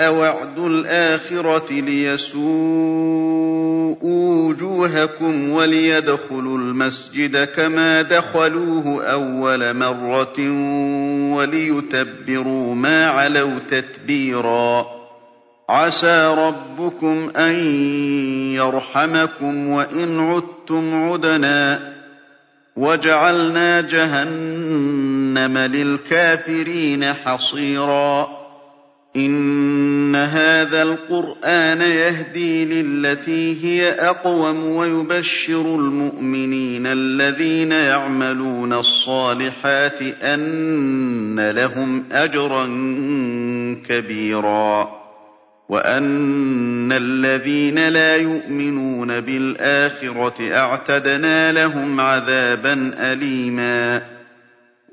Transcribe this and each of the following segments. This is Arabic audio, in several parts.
وَعْدُ الْآخِرَةِ لِيَسُوءُوا وُجُوهَكُمْ وَلِيَدْخُلُوا الْمَسْجِدَ كَمَا دَخَلُوهُ أَوَّلَ مَرَّةٍ وَلِيُتَبِّرُوا مَا عَلَوْا تَتْبِيرًا عَسَىٰ رَبُّكُمْ أَن يَرْحَمَكُمْ وَإِنْ عُدتُّمْ عُدْنَا ۘ وَجَعَلْنَا جَهَنَّمَ لِلْكَافِرِينَ حَصِيرًا إِنَّ هَٰذَا الْقُرْآنَ يَهْدِي لِلَّتِي هِيَ أَقْوَمُ وَيُبَشِّرُ الْمُؤْمِنِينَ الَّذِينَ يَعْمَلُونَ الصَّالِحَاتِ أَنَّ لَهُمْ أَجْرًا كَبِيرًا وَأَنَّ الَّذِينَ لَا يُؤْمِنُونَ بِالْآخِرَةِ أَعْتَدْنَا لَهُمْ عَذَابًا أَلِيمًا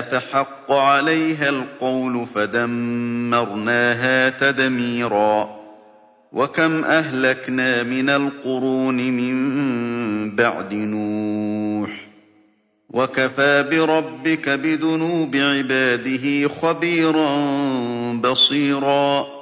فَحَقَّ عَلَيْهَا الْقَوْلُ فَدَمَّرْنَاهَا تَدْمِيرًا. وَكَمْ أَهْلَكْنَا مِنَ الْقُرُونِ مِن بَعْدِ نُوحٍ. وَكَفَىٰ بِرَبِّكَ بِذُنُوبِ عِبَادِهِ خَبِيرًا بَصِيرًا.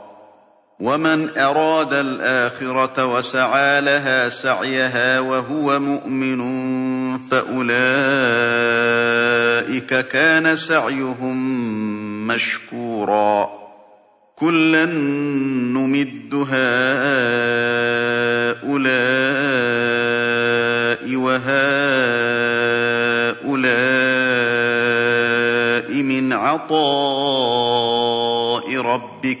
وَمَنْ أَرَادَ الْآخِرَةَ وَسَعَىٰ لَهَا سَعْيَهَا وَهُوَ مُؤْمِنٌ فَأُولَٰئِكَ كَانَ سَعْيُهُم مَّشْكُورًا كُلًّا نُّمِدُّ هَٰؤُلَاءِ وَهَٰؤُلَاءِ مِنْ عَطَاءِ رَبِّكَ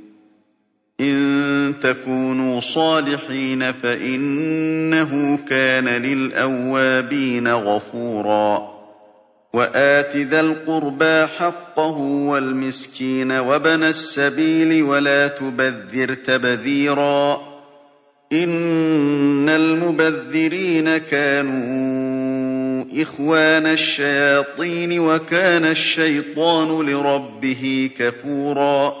إِن تَكُونُوا صَالِحِينَ فَإِنَّهُ كَانَ لِلْأَوَّابِينَ غَفُورًا. وَآتِ ذَا الْقُرْبَىٰ حَقَّهُ وَالْمِسْكِينَ وَابْنَ السَّبِيلِ وَلَا تُبَذِّرْ تَبْذِيرًا. إِنَّ الْمُبَذِّرِينَ كَانُوا إِخْوَانَ الشَّيَاطِينِ وَكَانَ الشَّيْطَانُ لِرَبِّهِ كَفُورًا.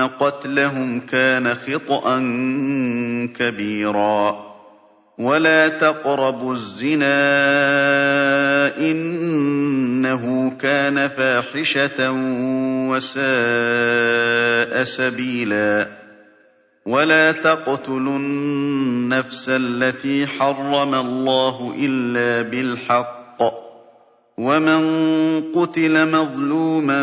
قَتْلَهُمْ كَانَ خِطْئًا كَبِيرًا وَلَا تَقْرَبُوا الزِّنَا ۖ إِنَّهُ كَانَ فَاحِشَةً وَسَاءَ سَبِيلًا وَلَا تَقْتُلُوا النَّفْسَ الَّتِي حَرَّمَ اللَّهُ إِلَّا بِالْحَقِّ ۚ وَمَن قُتِلَ مَظْلُومًا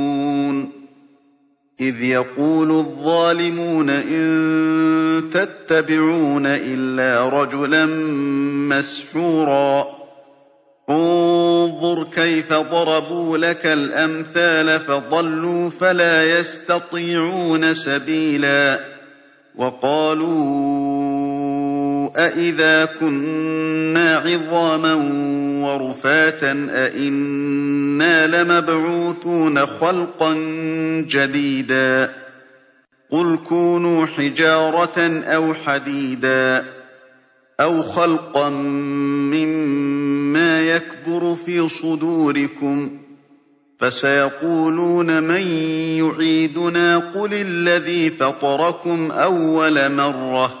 إذ يقول الظالمون إن تتبعون إلا رجلا مسحورا. انظر كيف ضربوا لك الأمثال فضلوا فلا يستطيعون سبيلا. وقالوا أَإِذَا كُنَّا عِظَامًا وَرُفَاتًا أَإِنَّا لَمَبْعُوثُونَ خَلْقًا جَدِيدًا قُلْ كُونُوا حِجَارَةً أَوْ حَدِيدًا أَوْ خَلْقًا مِّمَّا يَكْبُرُ فِي صُدُورِكُمْ ۖ فَسَيَقُولُونَ مَن يُعِيدُنَا قُلِ الَّذِي فَطَرَكُمْ أَوَّلَ مَرَّةٍ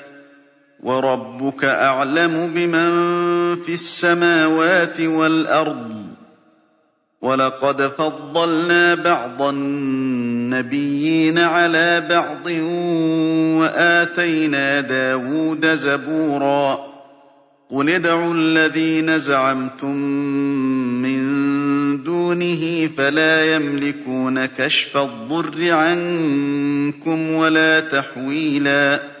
وَرَبُّكَ أَعْلَمُ بِمَن فِي السَّمَاوَاتِ وَالْأَرْضِ ۗ. وَلَقَدْ فَضَّلْنَا بَعْضَ النَّبِيِّينَ عَلَىٰ بَعْضٍ وَآتَيْنَا دَاوُودَ زَبُورًا. قُلِ ادْعُوا الَّذِينَ زَعَمْتُم مِّن دُونِ دُونِهِ فَلَا يَمْلِكُونَ كَشْفَ الضُّرِّ عَنكُمْ وَلَا تَحْوِيلًا.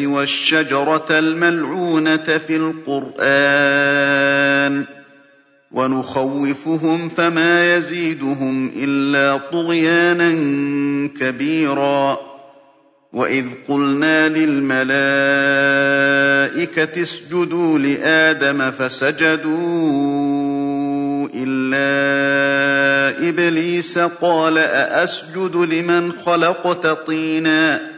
وَالشَّجَرَةَ الْمَلْعُونَةَ فِي الْقُرْآنِ ۚ وَنُخَوِّفُهُمْ فَمَا يَزِيدُهُمْ إِلَّا طُغْيَانًا كَبِيرًا وَإِذْ قُلْنَا لِلْمَلَائِكَةِ اسْجُدُوا لِآدَمَ فَسَجَدُوا إِلَّا إِبْلِيسَ قَالَ أَأَسْجُدُ لِمَنْ خَلَقْتَ طِينًا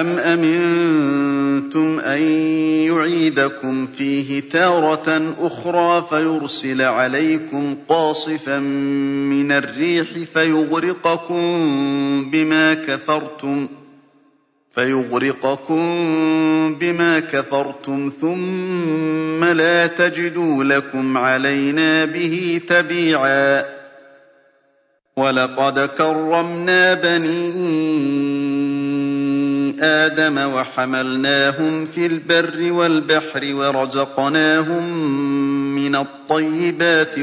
أَمْ أَمِنتُمْ أَن يُعِيدَكُمْ فِيهِ تَارَةً أُخْرَىٰ فَيُرْسِلَ عَلَيْكُمْ قَاصِفًا مِّنَ الرِّيحِ فَيُغْرِقَكُم بِمَا كَفَرْتُمْ ثُمَّ لَا تَجِدُوا لَكُمْ عَلَيْنَا بِهِ تَبِيعًا وَلَقَدْ كَرَّمْنَا بَنِي آدَمَ وَحَمَلْنَاهُمْ فِي الْبَرِّ وَالْبَحْرِ وَرَزَقْنَاهُم مِّنَ الطَّيِّبَاتِ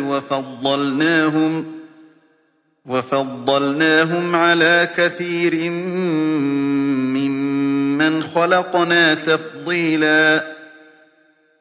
وَفَضَّلْنَاهُمْ عَلَىٰ كَثِيرٍ مِّمَّنْ خَلَقْنَا تَفْضِيلًا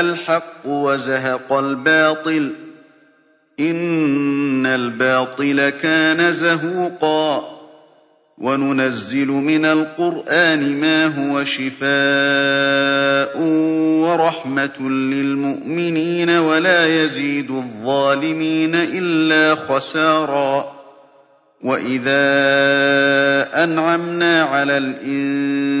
الْحَقُّ وَزَهَقَ الْبَاطِلُ ۚ إِنَّ الْبَاطِلَ كَانَ زَهُوقًا وَنُنَزِّلُ مِنَ الْقُرْآنِ مَا هُوَ شِفَاءٌ وَرَحْمَةٌ لِّلْمُؤْمِنِينَ وَلَا يَزِيدُ الظَّالِمِينَ إِلَّا خَسَارًا وَإِذَا أَنْعَمْنَا عَلَى الْإِنسَانِ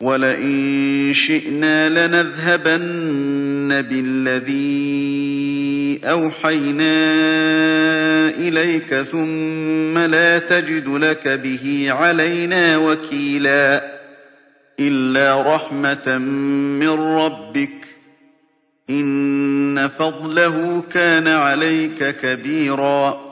وَلَئِن شِئْنَا لَنَذْهَبَنَّ بِالَّذِي أَوْحَيْنَا إِلَيْكَ ثُمَّ لَا تَجِدُ لَكَ بِهِ عَلَيْنَا وَكِيلًا إِلَّا رَحْمَةً مِّن رَّبِّكَ ۚ إِنَّ فَضْلَهُ كَانَ عَلَيْكَ كَبِيرًا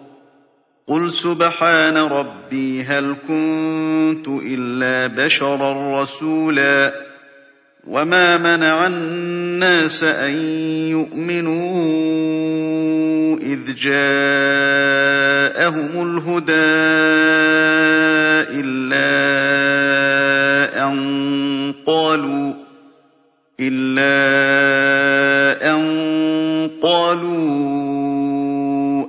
قُلْ سُبْحَانَ رَبِّي هَلْ كُنتُ إِلَّا بَشَرًا رَّسُولًا وَمَا مَنَعَ النَّاسَ أَن يُؤْمِنُوا إِذْ جَاءَهُمُ الْهُدَىٰ إِلَّا أَن قَالُوا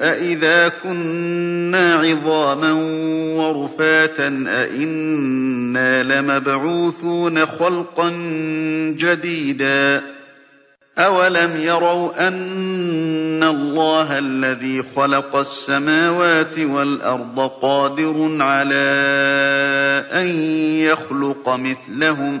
أَإِذَا كُنَّا عِظَامًا وَرُفَاتًا أَإِنَّا لَمَبْعُوثُونَ خَلْقًا جَدِيدًا ۚ أَوَلَمْ يَرَوْا أَنَّ اللَّهَ الَّذِي خَلَقَ السَّمَاوَاتِ وَالْأَرْضَ قَادِرٌ عَلَىٰ أَن يَخْلُقَ مِثْلَهُمْ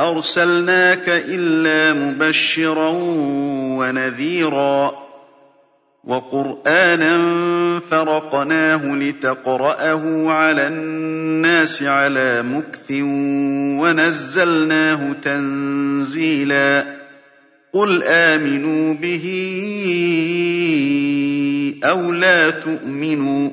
أَرْسَلْنَاكَ إِلَّا مُبَشِّرًا وَنَذِيرًا وَقُرْآنًا فَرَقْنَاهُ لِتَقْرَأَهُ عَلَى النَّاسِ عَلَىٰ مُكْثٍ وَنَزَّلْنَاهُ تَنزِيلًا قُلْ آمِنُوا بِهِ أَوْ لَا تُؤْمِنُوا ۚ